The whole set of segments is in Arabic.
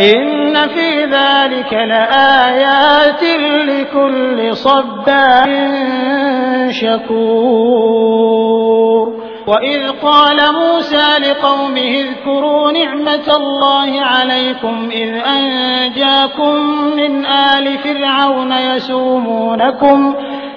إن في ذلك لآيات لكل صبار شكور. وإذ قال موسى لقومه اذكروا نعمة الله عليكم إذ أنجاكم من آل فرعون يسومونكم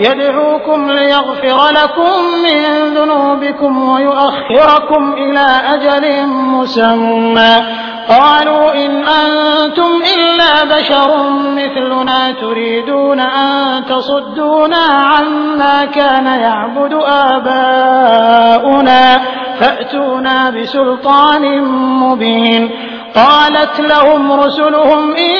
يدعوكم ليغفر لكم من ذنوبكم ويؤخركم إلى أجل مسمى. قالوا إن أنتم إلا بشر مثلنا تريدون أن تصدونا عما كان يعبد آباؤنا فأتونا بسلطان مبين. قالت لهم رسلهم إن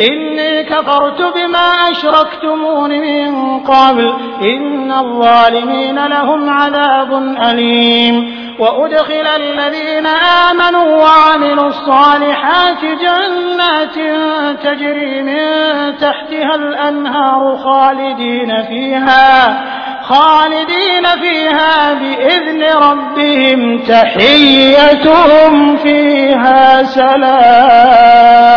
إني كفرت بما أشركتمون من قبل إن الظالمين لهم عذاب أليم وأدخل الذين آمنوا وعملوا الصالحات جنات تجري من تحتها الأنهار خالدين فيها خالدين فيها بإذن ربهم تحيتهم فيها سلام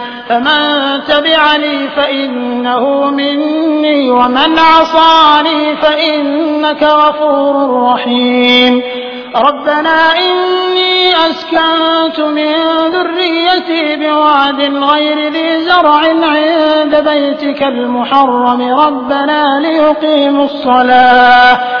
فمن تبعني فإنه مني ومن عصاني فإنك غفور رحيم. ربنا إني أسكنت من ذريتي بوعد غير ذي زرع عند بيتك المحرم. ربنا ليقيموا الصلاة.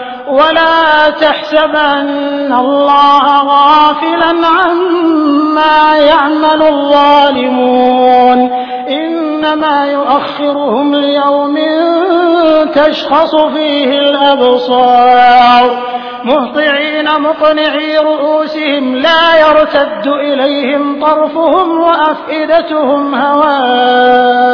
ولا تحسبن الله غافلا عما يعمل الظالمون. إنما يؤخرهم ليوم تشخص فيه الأبصار. مهطعين مقنعي رؤوسهم لا يرتد إليهم طرفهم وأفئدتهم هواء.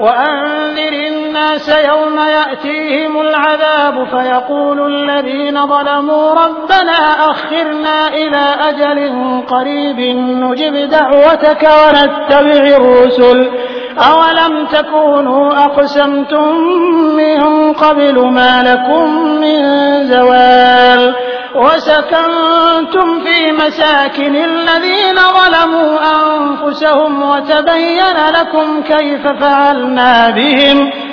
وأنذر الناس يوم يأتيهم العذاب فيقول الذين ظلموا ربنا أخرنا إلى أجل قريب نجب دعوتك ونتبع الرسل. أولم تكونوا أقسمتم من قبل ما لكم من زوال؟ وسكنتم في مساكن الذين ظلموا أنفسهم وتبين لكم كيف فعلنا بهم.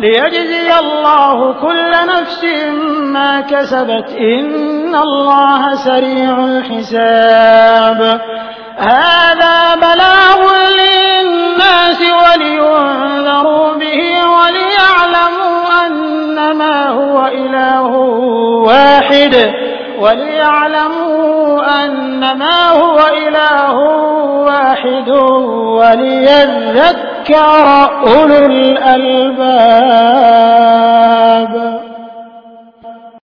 ليجزي الله كل نفس ما كسبت. إن الله سريع الحساب. هذا بلاغ للناس ولينذروا به وليعلموا أنما هو إله واحد. وليعلموا أنما هو إله واحد وليذكر أولو الألباب.